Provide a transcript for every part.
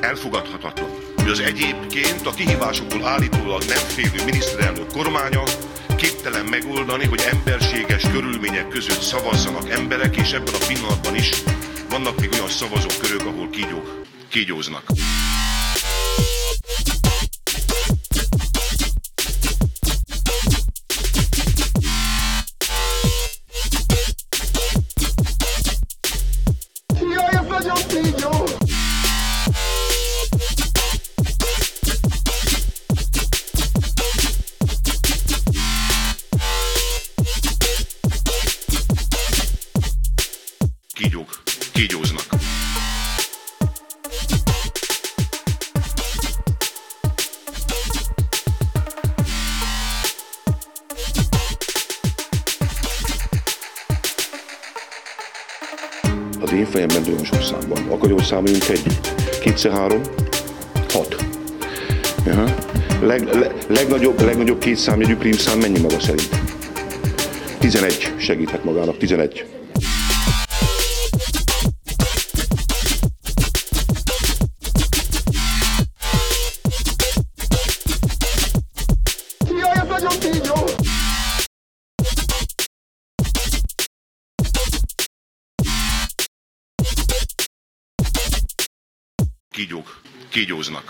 Elfogadhatatlan, hogy az egyébként a kihívásokból állítólag nem félő miniszterelnök kormánya képtelen megoldani, hogy emberséges körülmények között szavazzanak emberek, és ebben a pillanatban is vannak még olyan szavazókörök, ahol kígyók, kígyóznak. Kígyók, kígyóznak. Az én fejemben nagyon sok szám van. Akarjon számoljunk együtt? Kétszer három? Hat. Aha. Leg, le, legnagyobb, legnagyobb két számjegyű prímszám mennyi maga szerint? 11 segíthet magának, 11. Kígyók, kígyóznak.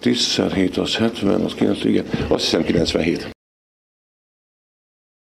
Tízszer 7 az 70, az 9, igen. Azt hiszem 97.